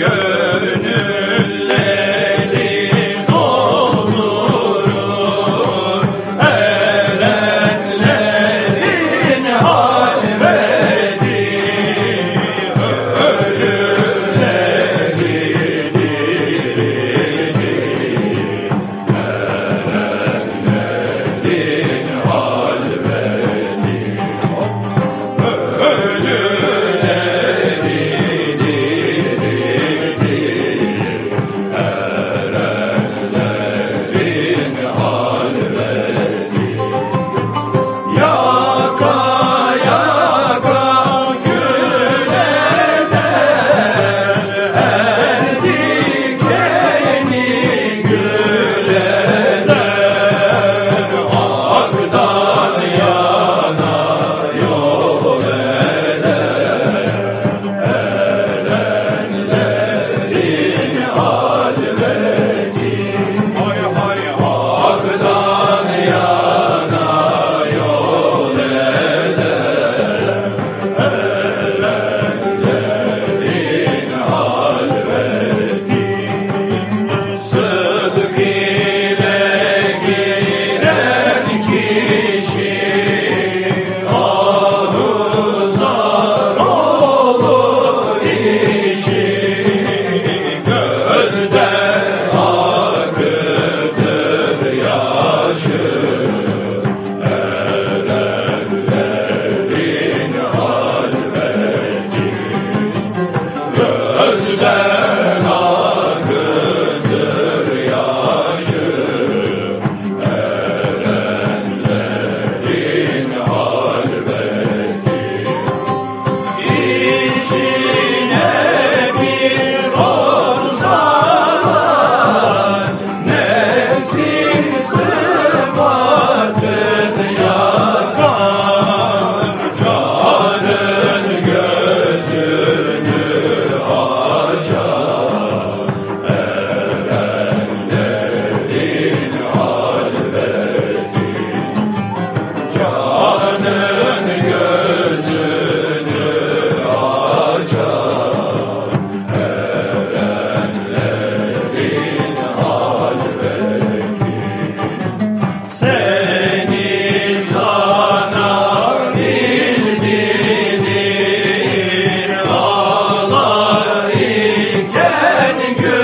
gönülleri good.